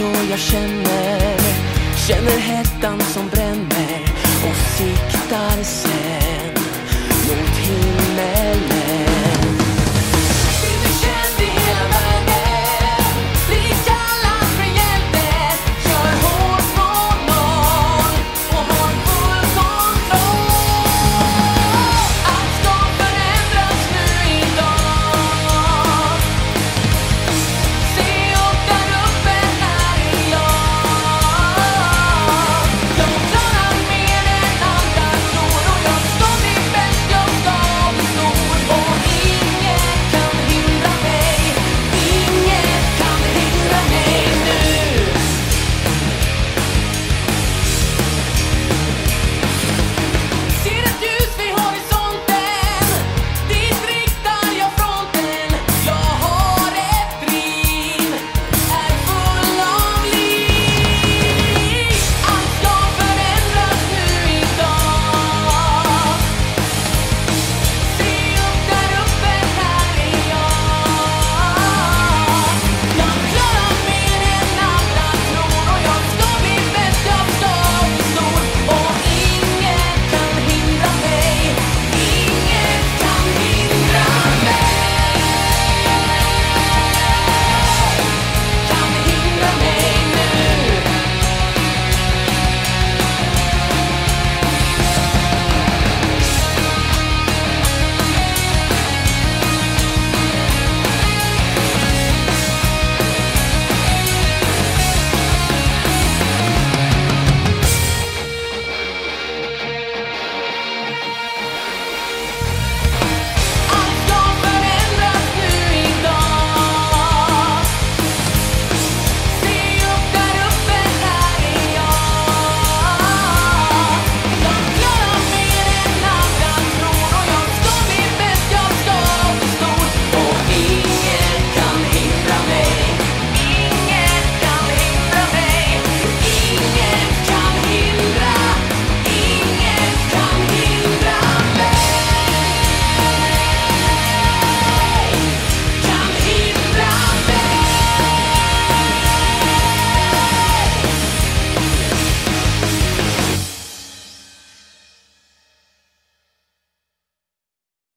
då jag känner Känner hettan som bränner och siktar sen.